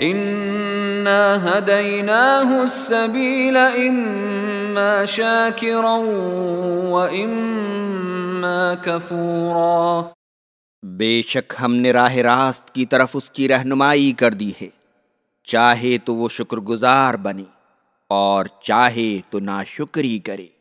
إنا هديناه السبيل اما شاكرا واما كفورا بے شک ہم نے راہ راست کی طرف اس کی رہنمائی کر دی ہے۔ چاہے تو وہ شکر گزار بنے اور چاہے تو ناشکری کرے۔